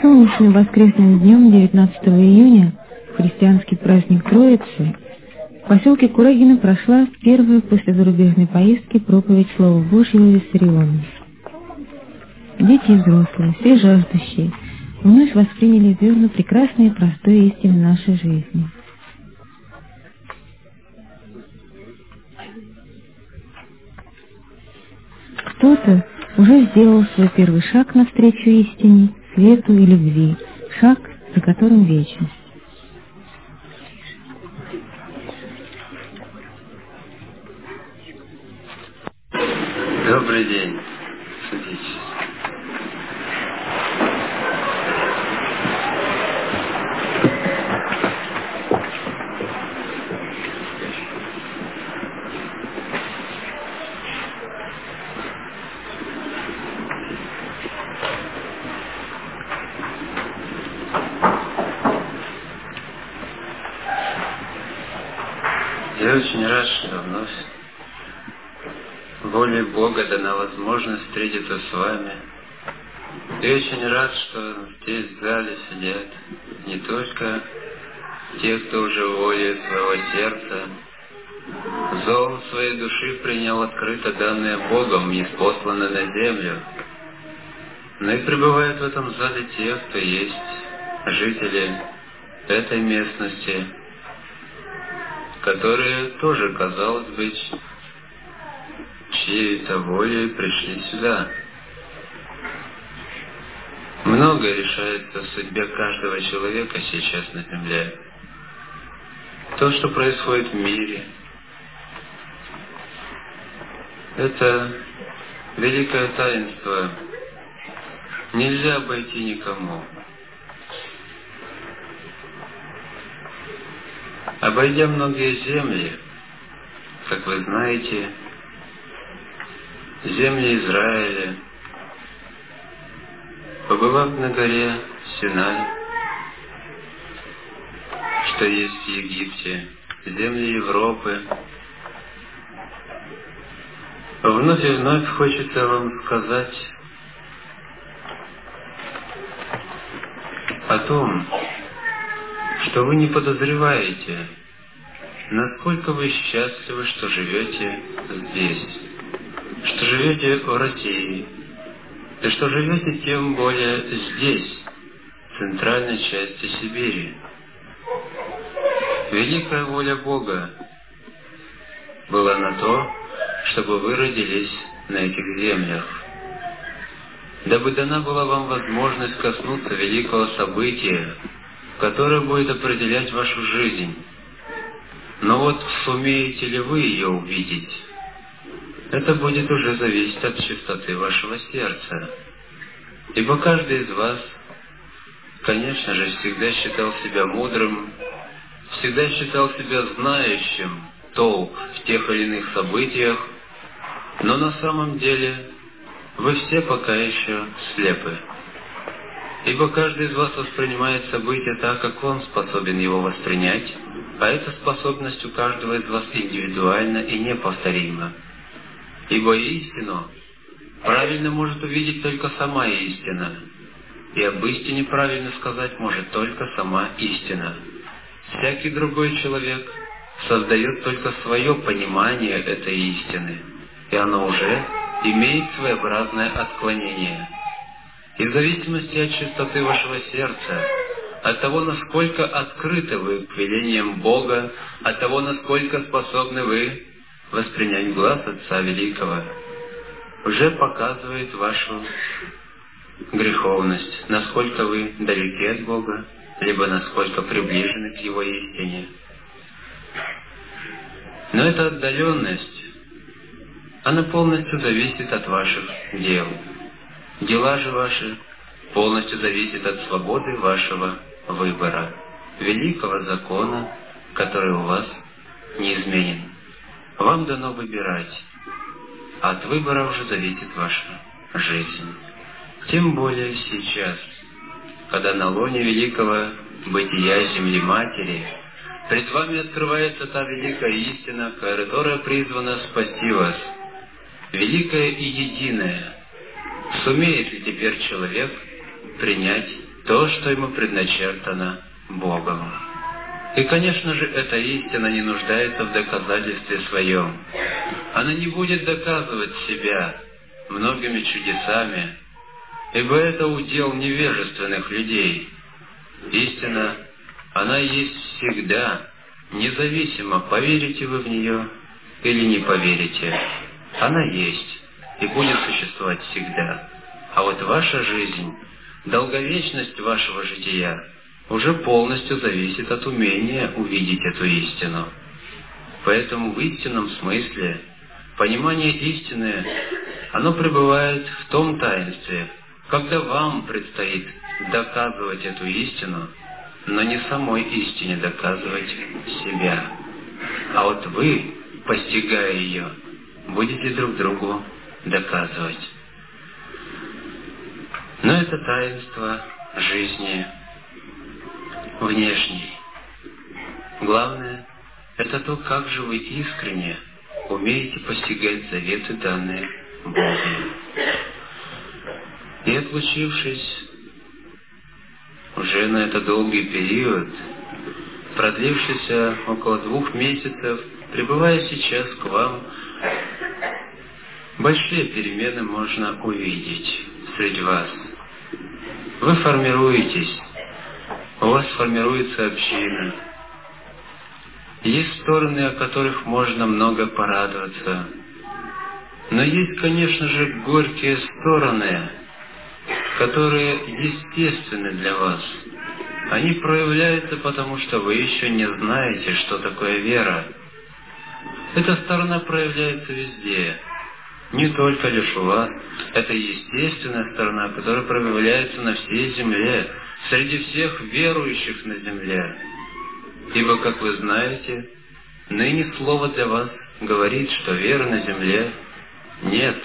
Солнечным воскресным днем 19 июня, христианский праздник Троицы, в поселке Курагина прошла первая после зарубежной поездки проповедь Слова Божьего Виссариона. Дети и взрослые, все жаждущие, вновь восприняли зерна прекрасные и простые истины нашей жизни. Кто-то уже сделал свой первый шаг навстречу истине, свету и любви, шаг, за которым вечность. Добрый день. Садитесь. Я очень рад, что вновь волей Бога дана возможность встретиться с вами. И очень рад, что здесь в зале сидят не только те, кто уже волей своего сердца, зовом своей души принял открыто данное Богом, не спослано на землю, но и пребывают в этом зале те, кто есть жители этой местности, которые тоже, казалось бы, чьей-то волей пришли сюда. Многое решается в судьбе каждого человека сейчас на земле. То, что происходит в мире, это великое таинство. Нельзя обойти никому. Обойдя многие земли, как вы знаете, земли Израиля, побывав на горе Синай, что есть в Египте, земли Европы, вновь и вновь хочется вам сказать о том, что вы не подозреваете, насколько вы счастливы, что живете здесь, что живете в России, и что живете тем более здесь, в центральной части Сибири. Великая воля Бога была на то, чтобы вы родились на этих землях, дабы дана была вам возможность коснуться великого события, которое будет определять вашу жизнь. Но вот сумеете ли вы ее увидеть, это будет уже зависеть от чистоты вашего сердца. Ибо каждый из вас, конечно же, всегда считал себя мудрым, всегда считал себя знающим толк в тех или иных событиях, но на самом деле вы все пока еще слепы. Ибо каждый из вас воспринимает события так, как он способен его воспринять, а эта способность у каждого из вас индивидуальна и неповторима. Ибо истину правильно может увидеть только сама истина, и об истине правильно сказать может только сама истина. Всякий другой человек создает только свое понимание этой истины, и оно уже имеет своеобразное отклонение – и в зависимости от чистоты вашего сердца, от того, насколько открыты вы к велениям Бога, от того, насколько способны вы воспринять глаз Отца Великого, уже показывает вашу греховность, насколько вы далеки от Бога, либо насколько приближены к Его истине. Но эта отдаленность, она полностью зависит от ваших дел. Дела же ваши полностью зависят от свободы вашего выбора, великого закона, который у вас неизменен. Вам дано выбирать, от выбора уже зависит ваша жизнь. Тем более сейчас, когда на лоне великого бытия Земли Матери пред вами открывается та великая истина, которая призвана спасти вас, великая и единая – Сумеет ли теперь человек принять то, что ему предначертано Богом. И, конечно же, эта истина не нуждается в доказательстве своем. Она не будет доказывать себя многими чудесами, ибо это удел невежественных людей. Истина, она есть всегда, независимо, поверите вы в нее или не поверите. Она есть и будет существовать всегда. А вот ваша жизнь, долговечность вашего жития уже полностью зависит от умения увидеть эту истину. Поэтому в истинном смысле понимание истины, оно пребывает в том таинстве, когда вам предстоит доказывать эту истину, но не самой истине доказывать себя. А вот вы, постигая ее, будете друг другу доказывать. Но это таинство жизни внешней. Главное – это то, как же вы искренне умеете постигать заветы, данные Богом. И отлучившись уже на этот долгий период, продлившийся около двух месяцев, пребывая сейчас к вам, большие перемены можно увидеть среди вас. Вы формируетесь, у вас формируется община. Есть стороны, о которых можно много порадоваться. Но есть, конечно же, горькие стороны, которые естественны для вас. Они проявляются потому, что вы еще не знаете, что такое вера. Эта сторона проявляется везде, не только лишь у вас. Это естественная сторона, которая проявляется на всей земле, среди всех верующих на земле. Ибо, как вы знаете, ныне слово для вас говорит, что веры на земле нет.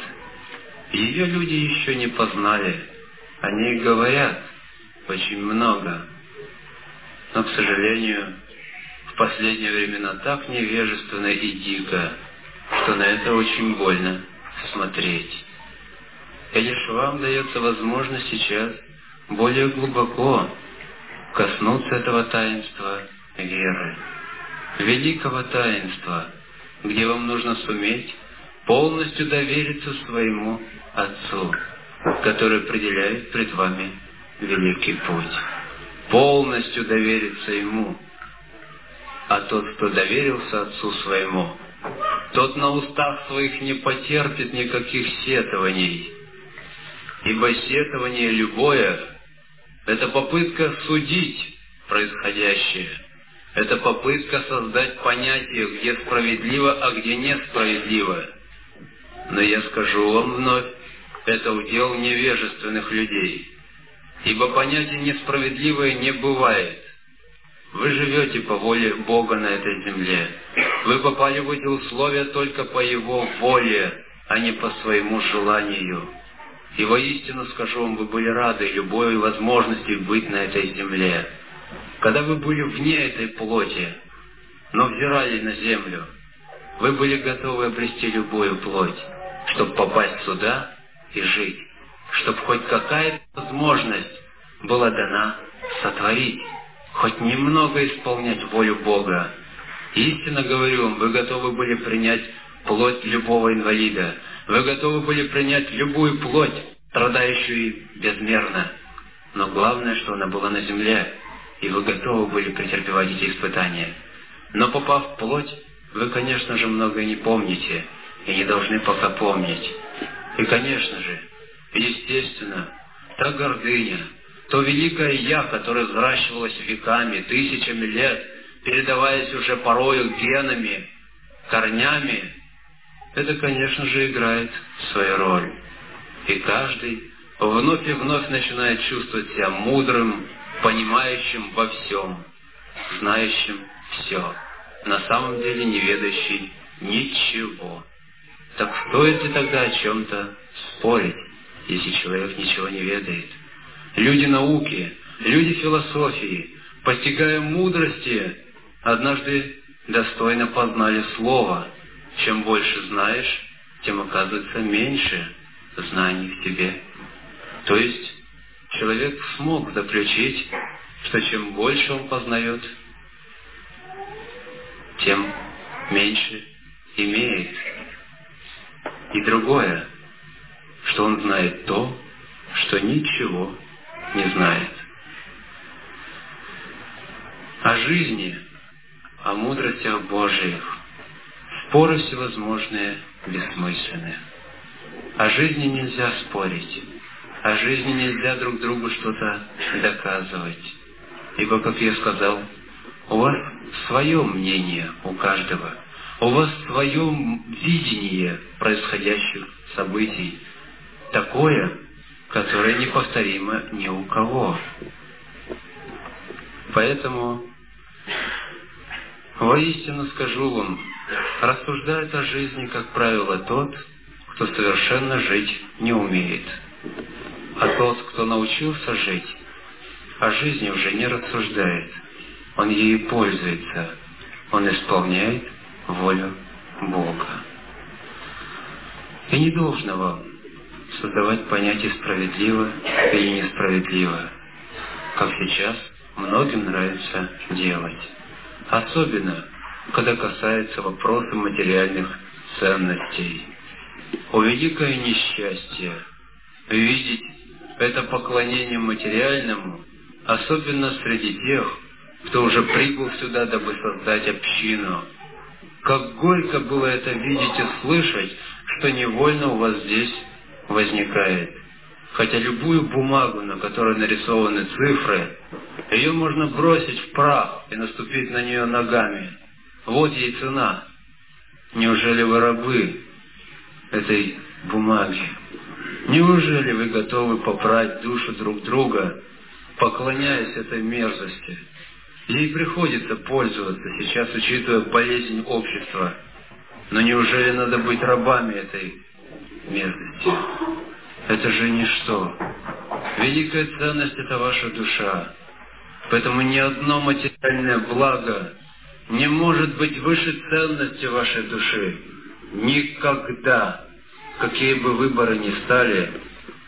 Ее люди еще не познали. Они говорят очень много. Но, к сожалению, в последние времена так невежественно и дико, что на это очень больно смотреть. Лишь вам дается возможность сейчас более глубоко коснуться этого таинства веры, великого таинства, где вам нужно суметь полностью довериться своему Отцу, который определяет пред вами великий путь. Полностью довериться Ему. А тот, кто доверился Отцу своему, тот на устах своих не потерпит никаких сетований, ибо сетование любое это попытка судить происходящее. Это попытка создать понятие, где справедливо, а где несправедливо. Но я скажу вам вновь, это удел невежественных людей. Ибо понятие несправедливое не бывает. Вы живете по воле Бога на этой земле. Вы попали в эти условия только по Его воле, а не по своему желанию. И воистину скажу вам, вы были рады любой возможности быть на этой земле. Когда вы были вне этой плоти, но взирали на землю, вы были готовы обрести любую плоть, чтобы попасть сюда и жить, чтобы хоть какая-то возможность была дана сотворить, хоть немного исполнять волю Бога. Истинно говорю вам, вы готовы были принять плоть любого инвалида, вы готовы были принять любую плоть, страдающую безмерно. Но главное, что она была на земле, и вы готовы были претерпевать эти испытания. Но попав в плоть, вы, конечно же, многое не помните, и не должны пока помнить. И, конечно же, естественно, та гордыня, то великое «я», которое взращивалось веками, тысячами лет, передаваясь уже порою генами, корнями, это, конечно же, играет свою роль. И каждый вновь и вновь начинает чувствовать себя мудрым, понимающим во всем, знающим все, на самом деле не ведающий ничего. Так стоит ли тогда о чем-то спорить, если человек ничего не ведает? Люди науки, люди философии, постигая мудрости, однажды достойно познали Слово – чем больше знаешь, тем оказывается меньше знаний в тебе. То есть, человек смог заключить, что чем больше он познает, тем меньше имеет. И другое, что он знает то, что ничего не знает. О жизни, о мудростях Божиих, споры всевозможные бессмысленны. О жизни нельзя спорить, о жизни нельзя друг другу что-то доказывать. Ибо, как я сказал, у вас свое мнение у каждого, у вас свое видение происходящих событий, такое, которое неповторимо ни у кого. Поэтому, воистину скажу вам, рассуждает о жизни, как правило, тот, кто совершенно жить не умеет. А тот, кто научился жить, о жизни уже не рассуждает. Он ею пользуется. Он исполняет волю Бога. И не должно вам создавать понятие справедливо или несправедливо, как сейчас многим нравится делать. Особенно, когда касается вопроса материальных ценностей. О великое несчастье видеть это поклонение материальному, особенно среди тех, кто уже прибыл сюда, дабы создать общину. Как горько было это видеть и слышать, что невольно у вас здесь возникает. Хотя любую бумагу, на которой нарисованы цифры, ее можно бросить в прах и наступить на нее ногами. Вот ей цена. Неужели вы рабы этой бумаги? Неужели вы готовы попрать душу друг друга, поклоняясь этой мерзости? Ей приходится пользоваться сейчас, учитывая болезнь общества. Но неужели надо быть рабами этой мерзости? Это же ничто. Великая ценность – это ваша душа. Поэтому ни одно материальное благо не может быть выше ценности вашей души. Никогда, какие бы выборы ни стали,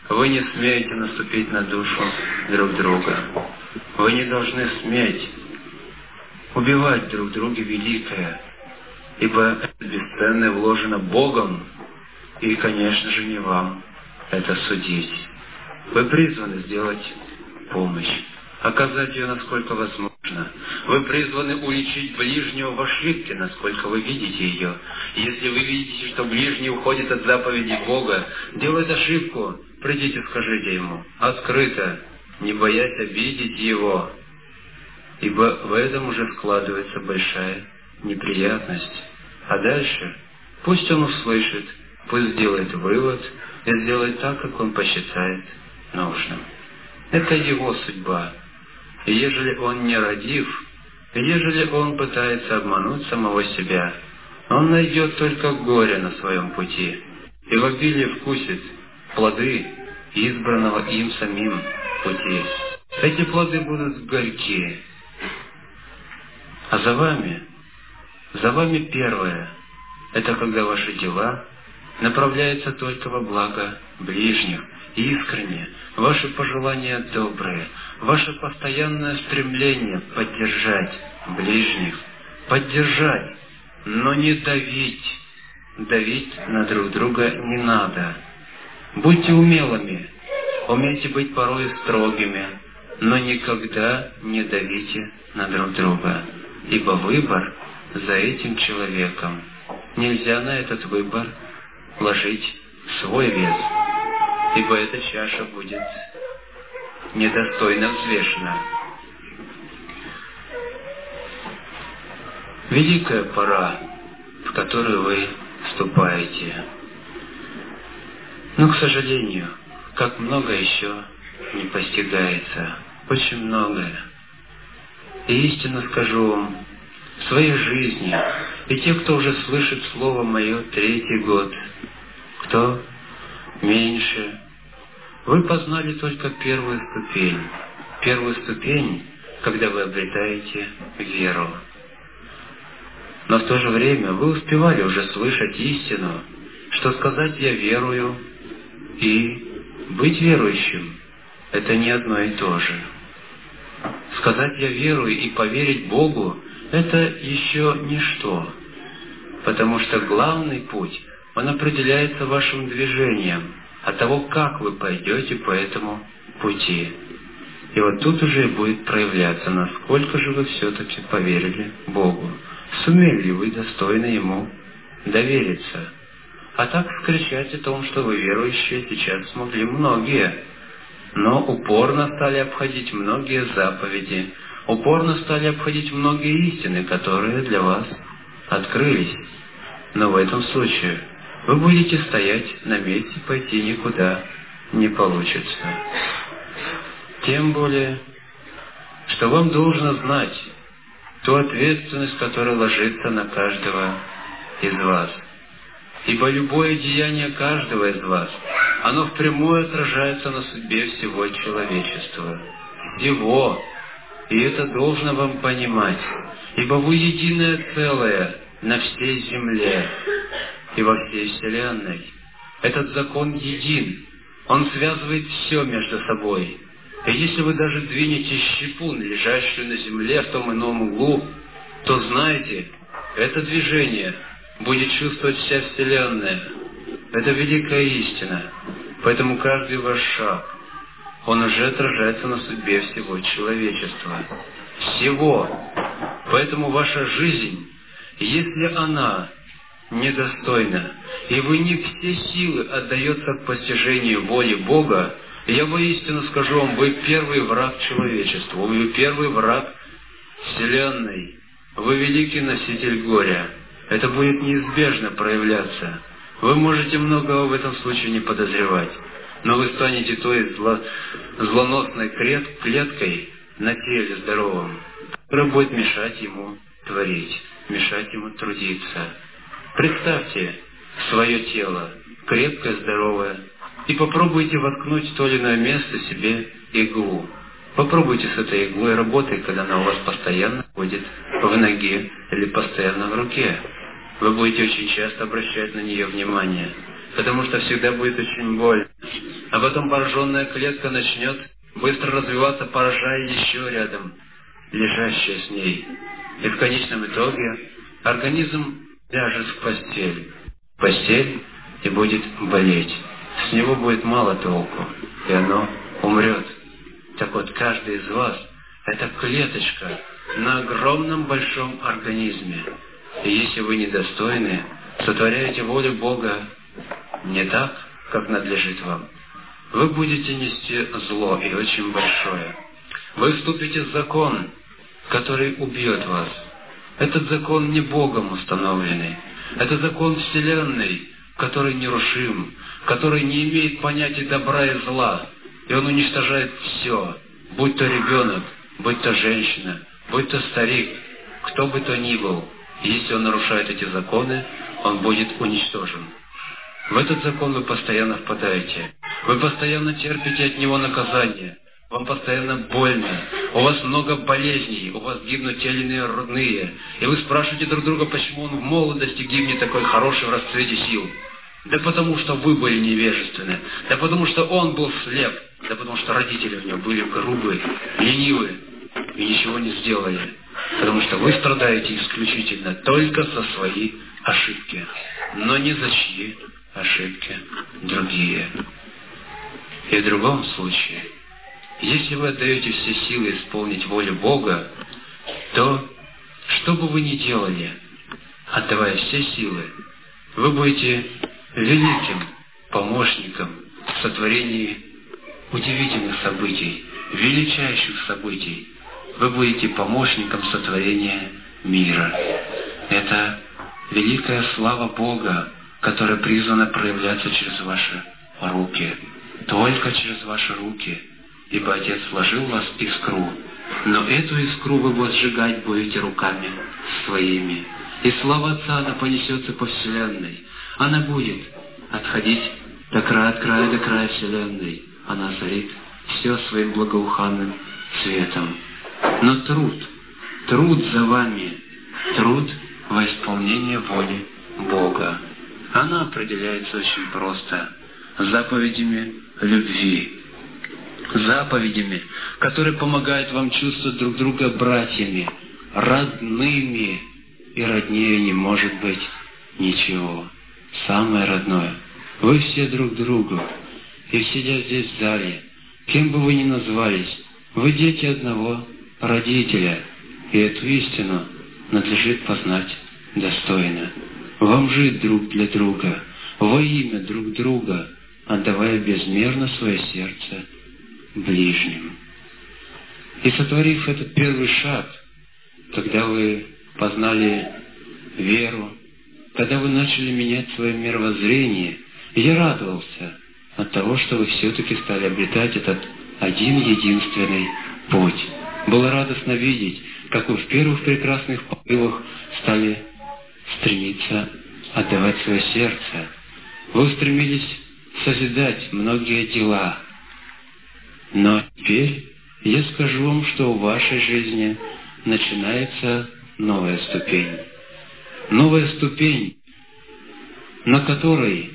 вы не смеете наступить на душу друг друга. Вы не должны сметь убивать друг друга великое, ибо это бесценное вложено Богом, и, конечно же, не вам это судить. Вы призваны сделать помощь, оказать ее, насколько возможно. Вы призваны уличить ближнего в ошибке, насколько вы видите ее. Если вы видите, что ближний уходит от заповеди Бога, делает ошибку, придите, скажите ему, открыто, не боясь обидеть его, ибо в этом уже складывается большая неприятность. А дальше пусть он услышит, пусть сделает вывод и сделает так, как он посчитает нужным. Это его судьба. Ежели он не родив, ежели он пытается обмануть самого себя, он найдет только горе на своем пути. И в обилии вкусит плоды избранного им самим пути. Эти плоды будут горькие, а за вами, за вами первое, это когда ваши дела направляются только во благо ближних, искренне, ваши пожелания добрые, ваше постоянное стремление поддержать ближних, поддержать, но не давить. Давить на друг друга не надо. Будьте умелыми, умейте быть порой строгими, но никогда не давите на друг друга ибо выбор за этим человеком. Нельзя на этот выбор ложить свой вес, ибо эта чаша будет недостойно взвешена. Великая пора, в которую вы вступаете. Но, к сожалению, как много еще не постигается, очень многое. И истинно скажу вам, в своей жизни, и те, кто уже слышит Слово Мое третий год, кто меньше, вы познали только первую ступень. Первую ступень, когда вы обретаете веру. Но в то же время вы успевали уже слышать истину, что сказать «я верую» и быть верующим – это не одно и то же. Сказать «я верую» и поверить Богу – это еще ничто, потому что главный путь, он определяется вашим движением, от того, как вы пойдете по этому пути. И вот тут уже будет проявляться, насколько же вы все-таки поверили Богу. Сумели ли вы достойно Ему довериться? А так скричать о том, что вы верующие, сейчас смогли многие. Но упорно стали обходить многие заповеди, упорно стали обходить многие истины, которые для вас открылись. Но в этом случае вы будете стоять на месте, пойти никуда не получится. Тем более, что вам должно знать ту ответственность, которая ложится на каждого из вас. Ибо любое деяние каждого из вас, оно впрямую отражается на судьбе всего человечества. Его. И это должно вам понимать. Ибо вы единое целое на всей земле и во всей Вселенной. Этот закон един. Он связывает все между собой. И если вы даже двинете щепун, лежащую на земле в том ином углу, то знайте, это движение будет чувствовать вся Вселенная. Это великая истина. Поэтому каждый ваш шаг, он уже отражается на судьбе всего человечества. Всего. Поэтому ваша жизнь, если она недостойна, и вы не все силы отдается к постижению воли Бога, я воистину скажу вам, вы первый враг человечества, вы первый враг Вселенной, вы великий носитель горя. Это будет неизбежно проявляться. Вы можете многого в этом случае не подозревать, но вы станете той зло, злоносной клеткой на теле здоровом, которая будет мешать ему творить, мешать ему трудиться. Представьте свое тело, крепкое, здоровое, и попробуйте воткнуть в то или иное место себе иглу. Попробуйте с этой иглой работать, когда она у вас постоянно ходит в ноге или постоянно в руке. Вы будете очень часто обращать на нее внимание, потому что всегда будет очень больно. А потом пораженная клетка начнет быстро развиваться, поражая еще рядом, лежащая с ней. И в конечном итоге организм ляжет в постель. Постель и будет болеть. С него будет мало толку, и оно умрет. Так вот, каждый из вас – это клеточка на огромном большом организме. И если вы недостойны, сотворяете волю Бога не так, как надлежит вам, вы будете нести зло и очень большое. Вы вступите в закон, который убьет вас. Этот закон не Богом установленный. Это закон Вселенной, который нерушим, который не имеет понятия добра и зла, и он уничтожает все, будь то ребенок, будь то женщина, будь то старик, кто бы то ни был. если он нарушает эти законы, он будет уничтожен. В этот закон вы постоянно впадаете. Вы постоянно терпите от него наказание. Вам постоянно больно, у вас много болезней, у вас гибнут те или иные родные. И вы спрашиваете друг друга, почему он в молодости гибнет такой хороший в расцвете сил. Да потому что вы были невежественны. Да потому что он был слеп. Да потому что родители у него были грубые, ленивые и ничего не сделали. Потому что вы страдаете исключительно только за свои ошибки, но не за чьи ошибки другие. И в другом случае, если вы отдаете все силы исполнить волю Бога, то, что бы вы ни делали, отдавая все силы, вы будете великим помощником в сотворении удивительных событий, величайших событий. Вы будете помощником сотворения мира. Это великая слава Бога, которая призвана проявляться через ваши руки. Только через ваши руки. Ибо Отец вложил в вас искру, но эту искру вы возжигать будете руками своими. И слава Отца, она понесется по вселенной. Она будет отходить до края, от края до края вселенной. Она озарит все своим благоуханным светом. Но труд, труд за вами, труд во исполнение воли Бога. Она определяется очень просто заповедями любви. Заповедями, которые помогают вам чувствовать друг друга братьями, родными, и роднее не может быть ничего. Самое родное. Вы все друг другу, и сидя здесь в зале, кем бы вы ни назвались, вы дети одного родителя, и эту истину надлежит познать достойно. Вам жить друг для друга, во имя друг друга, отдавая безмерно свое сердце ближним. И сотворив этот первый шаг, когда вы познали веру, когда вы начали менять свое мировоззрение, я радовался от того, что вы все-таки стали обретать этот один единственный путь. Было радостно видеть, как вы в первых прекрасных порывах стали стремиться отдавать свое сердце. Вы устремились созидать многие дела. Но теперь я скажу вам, что в вашей жизни начинается новая ступень. Новая ступень, на которой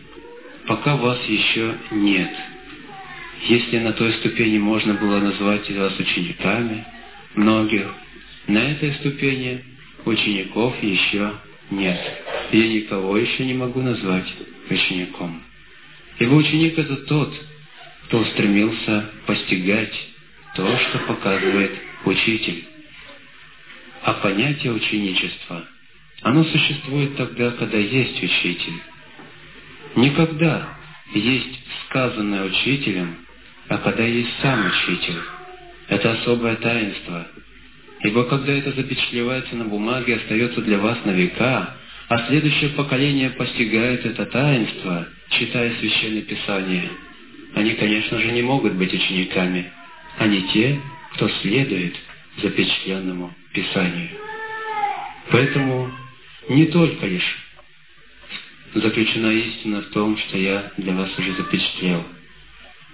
пока вас еще нет. Если на той ступени можно было назвать вас учениками, многих, на этой ступени учеников еще нет. Я никого еще не могу назвать учеником. Ибо ученик – это тот, кто устремился постигать то, что показывает учитель. А понятие ученичества, оно существует тогда, когда есть учитель. Никогда есть сказанное учителем, а когда есть сам учитель. Это особое таинство. Ибо когда это запечатлевается на бумаге, остается для вас на века, а следующее поколение постигает это таинство, читая Священное Писание, они, конечно же, не могут быть учениками. Они те, кто следует запечатленному Писанию. Поэтому не только лишь заключена истина в том, что я для вас уже запечатлел,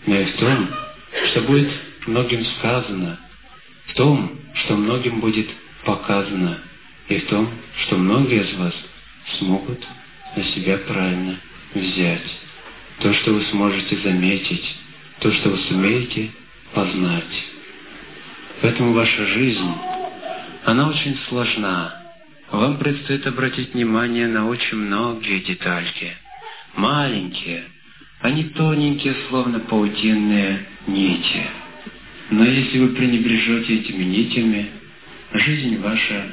но и в том, что будет многим сказано, в том, что многим будет показано, и в том, что многие из вас смогут на себя правильно взять. То, что вы сможете заметить, то, что вы сумеете познать. Поэтому ваша жизнь, она очень сложна. Вам предстоит обратить внимание на очень многие детальки. Маленькие, они тоненькие, словно паутинные нити. Но если вы пренебрежете этими нитями, жизнь ваша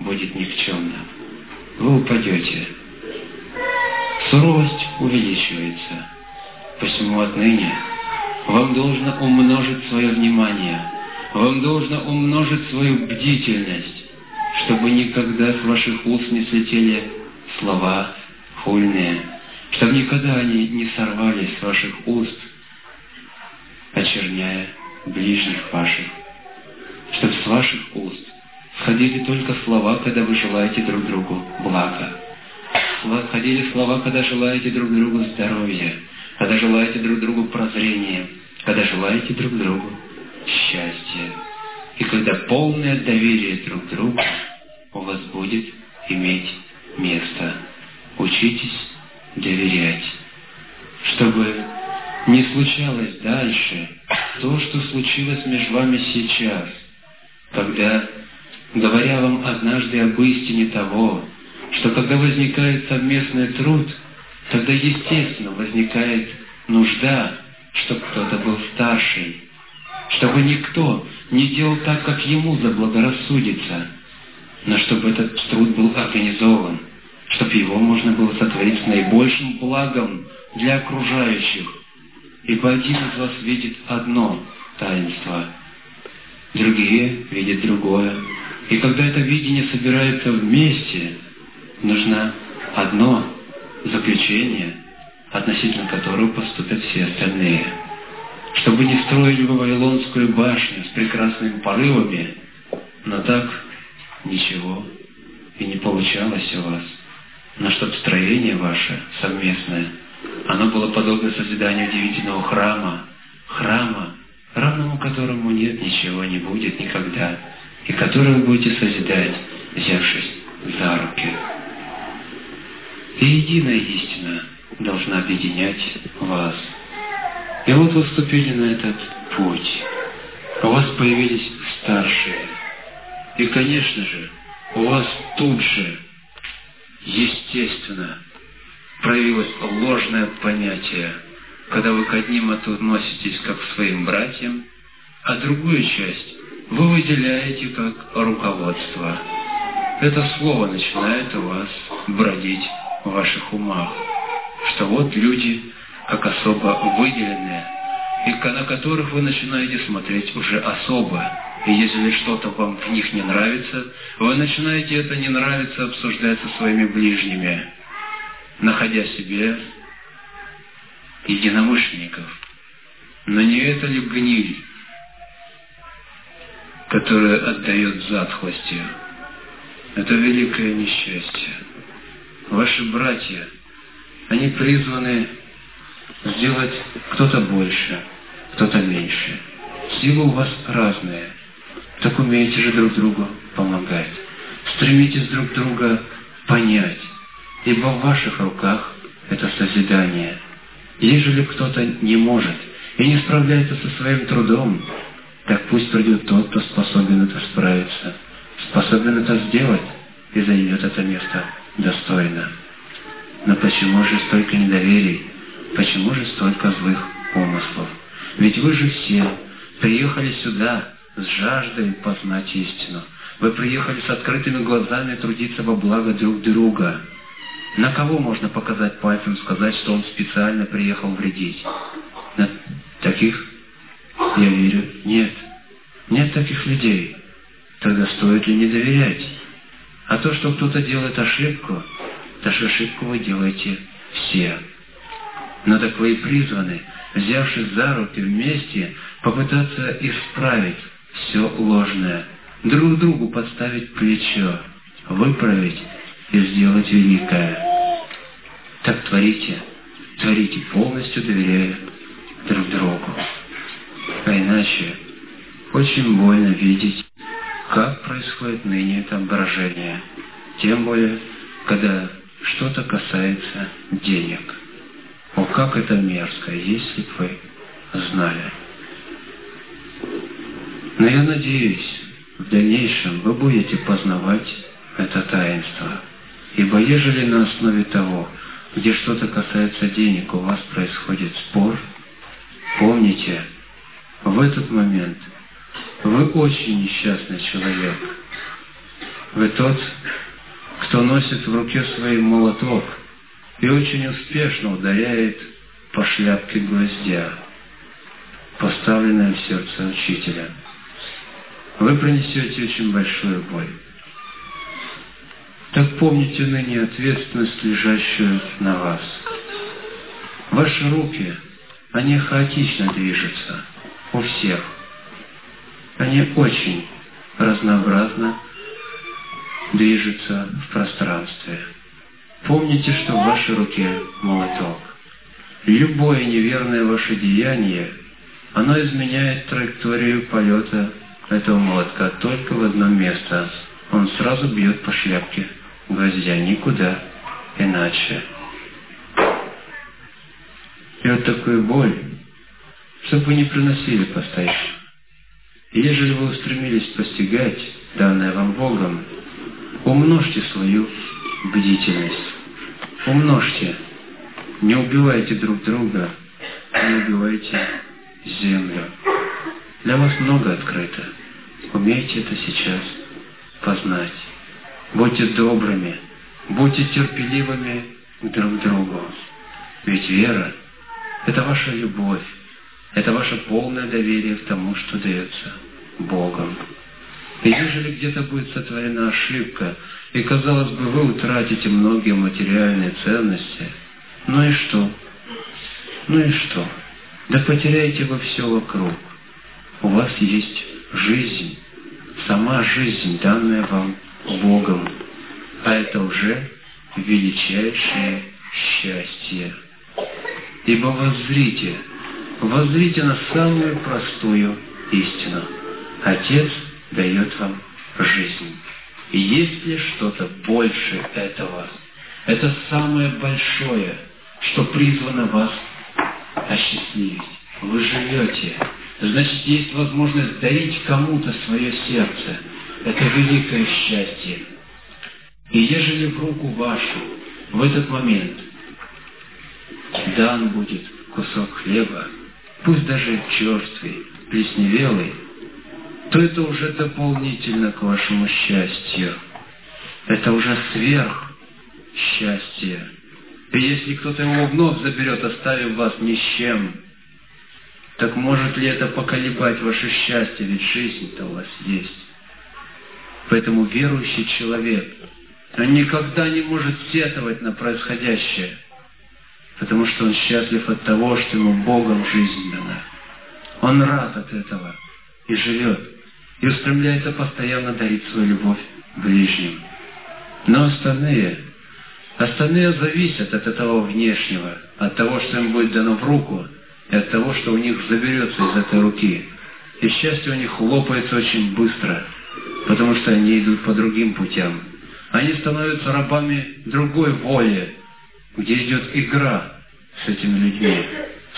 будет никчемна. Вы упадете. Суровость увеличивается. Посему отныне вам должно умножить свое внимание, вам должно умножить свою бдительность, чтобы никогда с ваших уст не слетели слова хульные, чтобы никогда они не сорвались с ваших уст, очерняя ближних ваших, чтобы с ваших уст сходили только слова, когда вы желаете друг другу блага. Сходили слова, когда желаете друг другу здоровья, когда желаете друг другу прозрения, когда желаете друг другу счастья. И когда полное доверие друг другу у вас будет иметь место. Учитесь доверять, чтобы не случалось дальше то, что случилось между вами сейчас, когда, говоря вам однажды об истине того, что когда возникает совместный труд, тогда естественно возникает нужда, чтобы кто-то был старший, чтобы никто не делал так, как ему заблагорассудится, но чтобы этот труд был организован, чтобы его можно было сотворить с наибольшим благом для окружающих. Ибо один из вас видит одно таинство, другие видят другое. И когда это видение собирается вместе, нужно одно заключение, относительно которого поступят все остальные. Чтобы не строили вы Вавилонскую башню с прекрасными порывами, но так ничего и не получалось у вас. Но чтобы строение ваше совместное, оно было подобно созиданию удивительного храма, храма, равному которому нет ничего не будет никогда, и который вы будете созидать, взявшись за руки. И единая истина должна объединять вас. И вот вы вступили на этот путь. У вас появились старшие. И, конечно же, у вас тут же, естественно, проявилось ложное понятие, когда вы к одним относитесь как к своим братьям, а другую часть вы выделяете как руководство. Это слово начинает у вас бродить в ваших умах, что вот люди, как особо выделенные, и на которых вы начинаете смотреть уже особо. И если что-то вам в них не нравится, вы начинаете это не нравится обсуждать со своими ближними, находя себе единомышленников. Но не это ли гниль, которая отдает затхлостью? Это великое несчастье. Ваши братья, они призваны сделать кто-то больше, кто-то меньше. Силы у вас разные. Так умеете же друг другу помогать. Стремитесь друг друга понять, ибо в ваших руках это созидание. Ежели кто-то не может и не справляется со своим трудом, так пусть придет тот, кто способен это справиться, способен это сделать и займет это место достойно. Но почему же столько недоверий? Почему же столько злых умыслов? Ведь вы же все приехали сюда с жаждой познать истину. Вы приехали с открытыми глазами трудиться во благо друг друга. На кого можно показать пальцем, сказать, что он специально приехал вредить? На таких, я верю, нет. Нет таких людей. Тогда стоит ли не доверять? А то, что кто-то делает ошибку, даже ошибку вы делаете все. Но так вы и призваны, взявшись за руки вместе, попытаться исправить все ложное, друг другу подставить плечо, выправить и сделать великое. Так творите, творите полностью доверяя друг другу. А иначе очень больно видеть, как происходит ныне это брожение, тем более, когда что-то касается денег. О, как это мерзко, если бы вы знали. Но я надеюсь, в дальнейшем вы будете познавать это таинство. Ибо ежели на основе того, где что-то касается денег, у вас происходит спор, помните, в этот момент вы очень несчастный человек. Вы тот, кто носит в руке свой молоток – и очень успешно ударяет по шляпке гвоздя, поставленная в сердце учителя. Вы принесете очень большую боль. Так помните ныне ответственность, лежащую на вас. Ваши руки, они хаотично движутся у всех. Они очень разнообразно движутся в пространстве. Помните, что в вашей руке молоток. Любое неверное ваше деяние, оно изменяет траекторию полета этого молотка только в одно место. Он сразу бьет по шляпке гвоздя, никуда иначе. И вот такую боль, чтобы вы не приносили постоянно. Ежели вы устремились постигать данное вам Богом, умножьте свою бдительность. Умножьте. Не убивайте друг друга, не убивайте землю. Для вас много открыто. Умейте это сейчас познать. Будьте добрыми, будьте терпеливыми друг к другу. Ведь вера – это ваша любовь, это ваше полное доверие к тому, что дается Богом. И ежели где-то будет сотворена ошибка, и, казалось бы, вы утратите многие материальные ценности, ну и что? Ну и что? Да потеряете вы все вокруг. У вас есть жизнь, сама жизнь, данная вам Богом, а это уже величайшее счастье. Ибо воззрите, воззрите на самую простую истину. Отец дает вам жизнь. И есть ли что-то больше этого? Это самое большое, что призвано вас осчастливить. вы живете. Значит, есть возможность дарить кому-то свое сердце. Это великое счастье. И ежели в руку вашу в этот момент дан будет кусок хлеба, пусть даже черствый, плесневелый, то это уже дополнительно к вашему счастью. Это уже сверх счастья. И если кто-то его вновь заберет, оставив вас ни с чем, так может ли это поколебать ваше счастье, ведь жизнь-то у вас есть. Поэтому верующий человек, никогда не может сетовать на происходящее, потому что он счастлив от того, что ему Богом жизнь дана. Он рад от этого и живет, и устремляется постоянно дарить свою любовь ближним. Но остальные, остальные зависят от этого внешнего, от того, что им будет дано в руку, и от того, что у них заберется из этой руки. И счастье у них хлопается очень быстро, потому что они идут по другим путям. Они становятся рабами другой воли, где идет игра с этими людьми.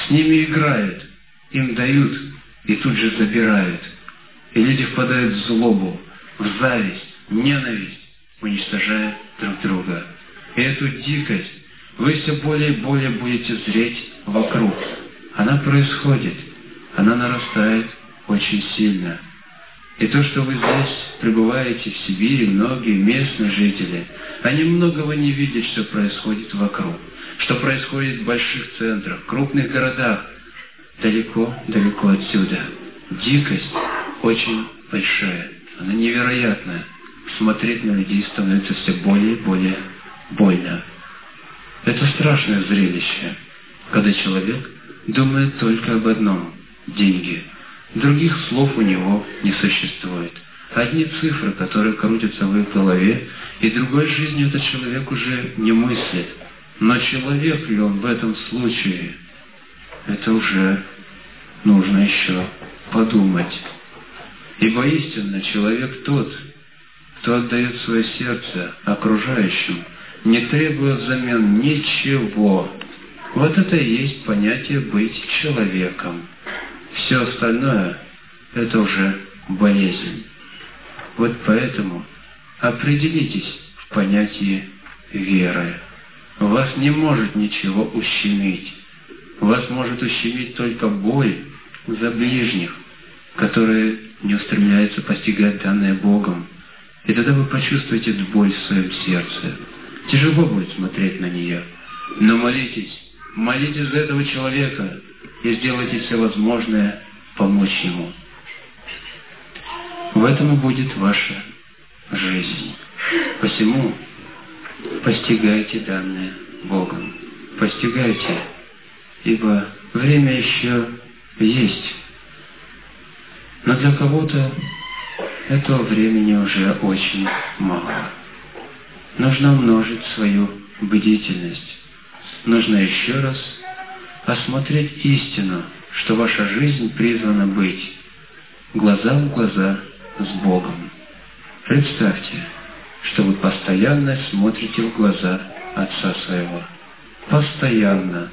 С ними играют, им дают и тут же забирают. И люди впадают в злобу, в зависть, ненависть, уничтожая друг друга. И эту дикость вы все более и более будете зреть вокруг. Она происходит, она нарастает очень сильно. И то, что вы здесь пребываете в Сибири, многие местные жители, они многого не видят, что происходит вокруг, что происходит в больших центрах, крупных городах, далеко-далеко отсюда. Дикость очень большая, она невероятная. Смотреть на людей становится все более и более больно. Это страшное зрелище, когда человек думает только об одном – деньги. Других слов у него не существует. Одни цифры, которые крутятся в их голове, и другой жизни этот человек уже не мыслит. Но человек ли он в этом случае? Это уже нужно еще подумать. Ибо истинно человек тот, кто отдает свое сердце окружающим, не требуя взамен ничего, вот это и есть понятие «быть человеком». Все остальное – это уже болезнь. Вот поэтому определитесь в понятии веры. Вас не может ничего ущемить. Вас может ущемить только боль за ближних, которые не устремляются постигать данное Богом. И тогда вы почувствуете боль в своем сердце. Тяжело будет смотреть на нее. Но молитесь, Молитесь за этого человека и сделайте все возможное помочь ему. В этом и будет ваша жизнь. Посему постигайте данное Богом. Постигайте, ибо время еще есть. Но для кого-то этого времени уже очень мало. Нужно умножить свою бдительность нужно еще раз осмотреть истину, что ваша жизнь призвана быть глаза в глаза с Богом. Представьте, что вы постоянно смотрите в глаза Отца Своего. Постоянно,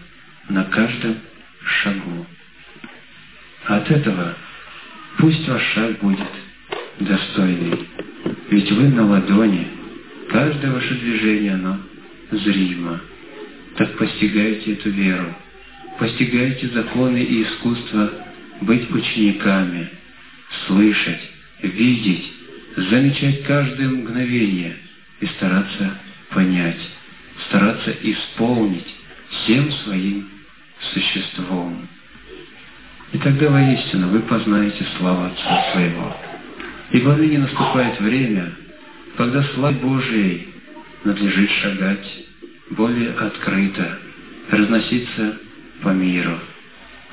на каждом шагу. От этого пусть ваш шаг будет достойный. Ведь вы на ладони, каждое ваше движение, оно зримо так постигайте эту веру, постигайте законы и искусство быть учениками, слышать, видеть, замечать каждое мгновение и стараться понять, стараться исполнить всем своим существом. И тогда воистину вы познаете славу Отца Своего. Ибо ныне наступает время, когда славе Божией надлежит шагать более открыто разноситься по миру,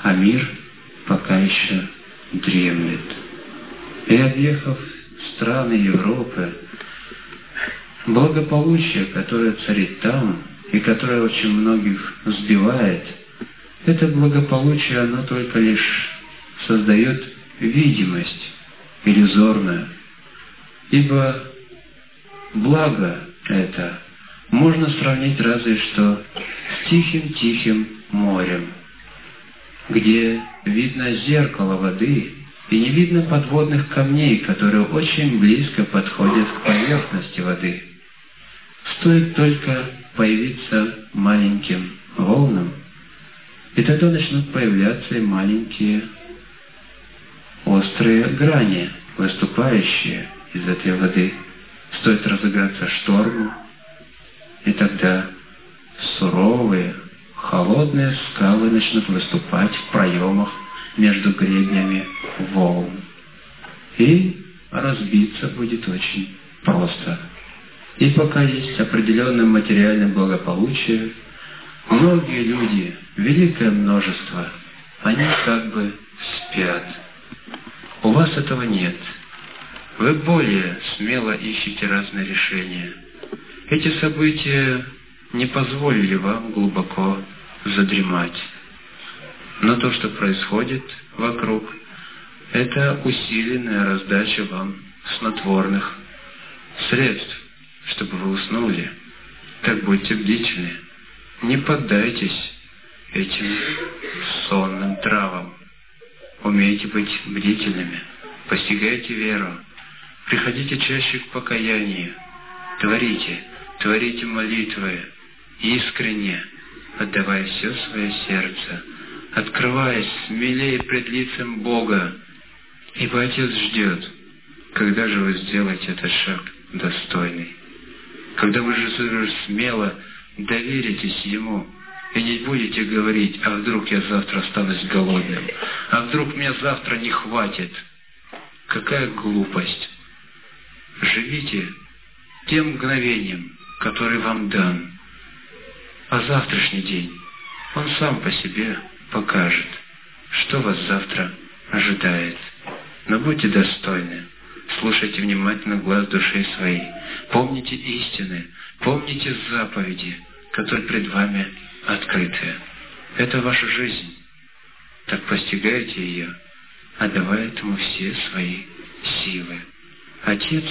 а мир пока еще дремлет. И объехав страны Европы, благополучие, которое царит там и которое очень многих сбивает, это благополучие, оно только лишь создает видимость иллюзорную, ибо благо это можно сравнить разве что с тихим-тихим морем. где видно зеркало воды и не видно подводных камней, которые очень близко подходят к поверхности воды. Стоит только появиться маленьким волнам, и тогда начнут появляться и маленькие острые грани, выступающие из этой воды. Стоит разыграться шторму, и тогда суровые, холодные скалы начнут выступать в проемах между гребнями волн. И разбиться будет очень просто. И пока есть определенное материальное благополучие, многие люди, великое множество, они как бы спят. У вас этого нет. Вы более смело ищете разные решения. Эти события не позволили вам глубоко задремать. Но то, что происходит вокруг, это усиленная раздача вам снотворных средств, чтобы вы уснули. Так будьте бдительны. Не поддайтесь этим сонным травам. Умейте быть бдительными. Постигайте веру. Приходите чаще к покаянию. Творите, творите молитвы искренне, отдавая все свое сердце, открываясь смелее пред лицем Бога, ибо Отец ждет, когда же вы сделаете этот шаг достойный, когда вы же смело доверитесь Ему, и не будете говорить, а вдруг я завтра останусь голодным, а вдруг мне завтра не хватит. Какая глупость. Живите тем мгновением, который вам дан, а завтрашний день, он сам по себе покажет, что вас завтра ожидает. Но будьте достойны, слушайте внимательно глаз души своей, помните истины, помните заповеди, которые пред вами открыты. Это ваша жизнь. Так постигайте ее, отдавая этому все свои силы. Отец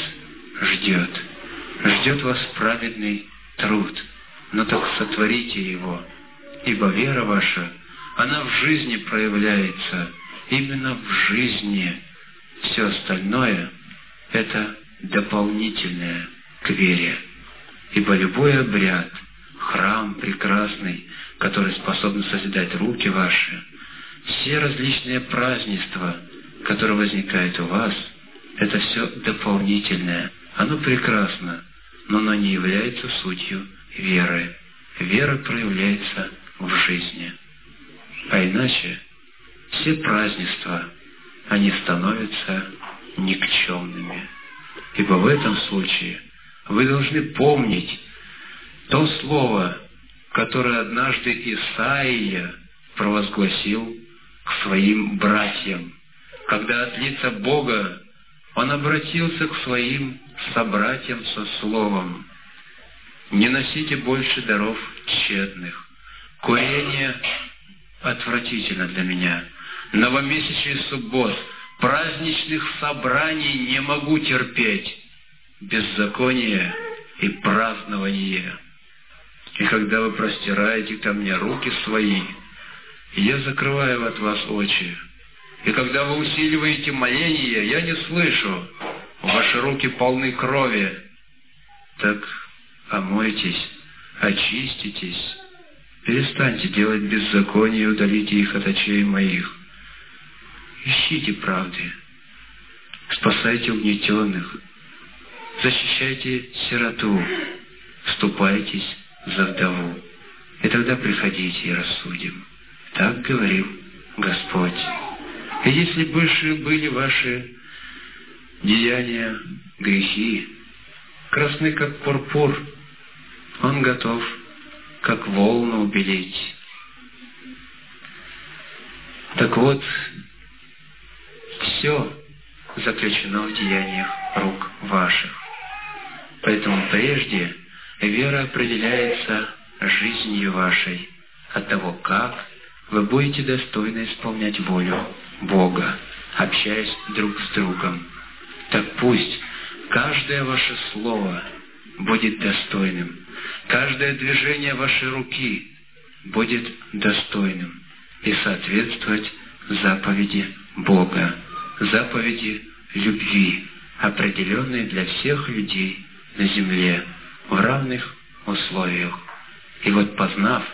ждет, ждет вас праведный труд – но так сотворите его, ибо вера ваша, она в жизни проявляется, именно в жизни. Все остальное – это дополнительное к вере. Ибо любой обряд, храм прекрасный, который способен созидать руки ваши, все различные празднества, которые возникают у вас, это все дополнительное. Оно прекрасно, но оно не является сутью веры. Вера проявляется в жизни. А иначе все празднества, они становятся никчемными. Ибо в этом случае вы должны помнить то слово, которое однажды Исаия провозгласил к своим братьям, когда от лица Бога он обратился к своим собратьям со словом не носите больше даров тщетных. Курение отвратительно для меня. Новомесячный суббот, праздничных собраний не могу терпеть. Беззаконие и празднование. И когда вы простираете ко мне руки свои, я закрываю от вас очи. И когда вы усиливаете моление, я не слышу. Ваши руки полны крови. Так омойтесь, очиститесь, перестаньте делать беззаконие и удалите их от очей моих. Ищите правды, спасайте угнетенных, защищайте сироту, вступайтесь за вдову, и тогда приходите и рассудим. Так говорил Господь. И если больше были ваши деяния, грехи, красны, как пурпур, он готов, как волну убелить. Так вот, все заключено в деяниях рук ваших. Поэтому прежде вера определяется жизнью вашей, от того, как вы будете достойно исполнять волю Бога, общаясь друг с другом. Так пусть каждое ваше слово будет достойным, Каждое движение вашей руки будет достойным. и соответствовать заповеди Бога, заповеди любви, определенные для всех людей на земле в равных условиях. И вот познав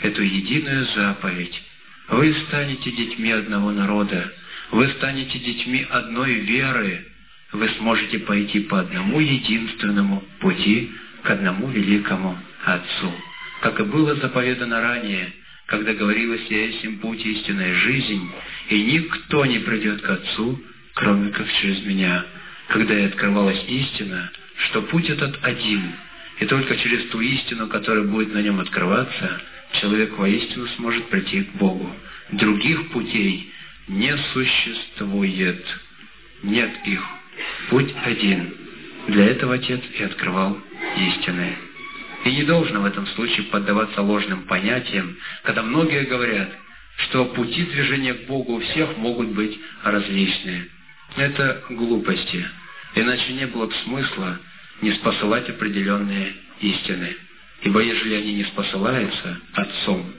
эту единую заповедь, вы станете детьми одного народа, вы станете детьми одной веры, вы сможете пойти по одному единственному пути к одному великому Отцу. Как и было заповедано ранее, когда говорилось «Я есть путь истинная жизнь, и никто не придет к Отцу, кроме как через меня». Когда и открывалась истина, что путь этот один, и только через ту истину, которая будет на нем открываться, человек воистину сможет прийти к Богу. Других путей не существует. Нет их. Путь один. Для этого Отец и открывал истины. И не должно в этом случае поддаваться ложным понятиям, когда многие говорят, что пути движения к Богу у всех могут быть различные. Это глупости. Иначе не было бы смысла не спосылать определенные истины. Ибо ежели они не спосылаются Отцом,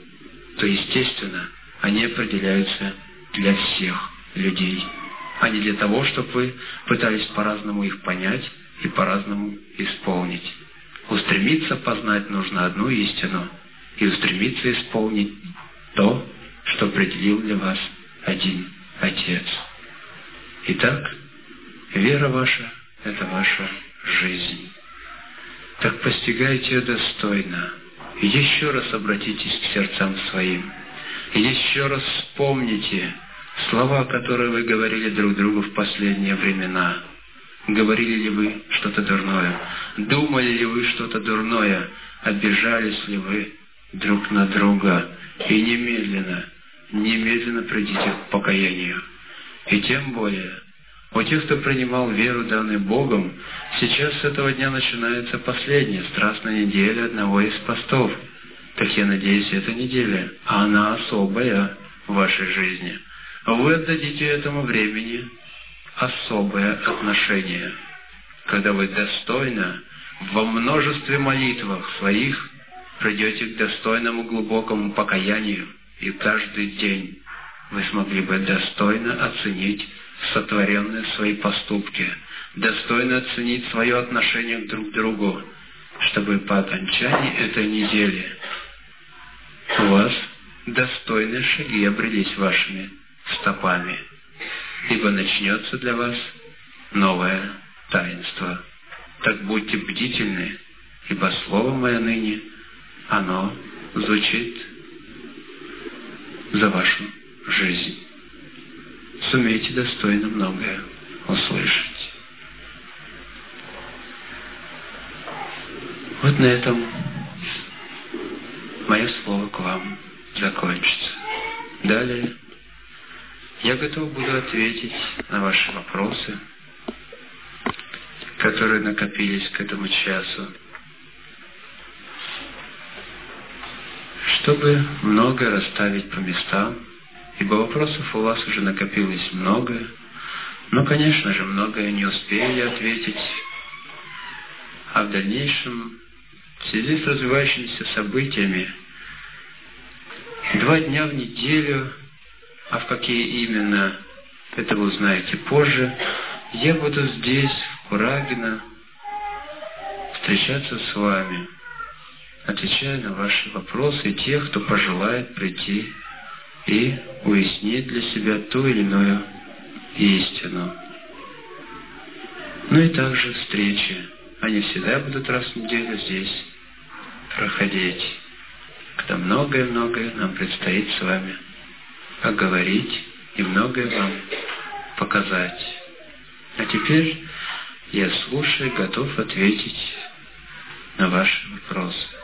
то, естественно, они определяются для всех людей, а не для того, чтобы вы пытались по-разному их понять и по-разному исполнить. Устремиться познать нужно одну истину и устремиться исполнить то, что определил для вас один Отец. Итак, вера ваша – это ваша жизнь. Так постигайте ее достойно. Еще раз обратитесь к сердцам своим. Еще раз вспомните слова, которые вы говорили друг другу в последние времена. Говорили ли вы что-то дурное? Думали ли вы что-то дурное? Обижались ли вы друг на друга? И немедленно, немедленно придите к покаянию. И тем более, у тех, кто принимал веру, данную Богом, сейчас с этого дня начинается последняя страстная неделя одного из постов. Так я надеюсь, эта неделя, а она особая в вашей жизни. Вы отдадите этому времени особое отношение, когда вы достойно во множестве молитвах своих придете к достойному глубокому покаянию, и каждый день вы смогли бы достойно оценить сотворенные свои поступки, достойно оценить свое отношение друг к другу, чтобы по окончании этой недели у вас достойные шаги обрелись вашими стопами, ибо начнется для вас новое таинство. Так будьте бдительны, ибо слово мое ныне, оно звучит за вашу жизнь сумеете достойно многое услышать. Вот на этом мое слово к вам закончится. Далее я готов буду ответить на ваши вопросы, которые накопились к этому часу, чтобы много расставить по местам, ибо вопросов у вас уже накопилось много, но, конечно же, многое не успели ответить, а в дальнейшем, в связи с развивающимися событиями, два дня в неделю, а в какие именно, это вы узнаете позже, я буду здесь, в Курагино, встречаться с вами, отвечая на ваши вопросы тех, кто пожелает прийти и уяснить для себя ту или иную истину. Ну и также встречи. Они всегда будут раз в неделю здесь проходить, когда многое-многое нам предстоит с вами поговорить и многое вам показать. А теперь я слушаю, готов ответить на ваши вопросы.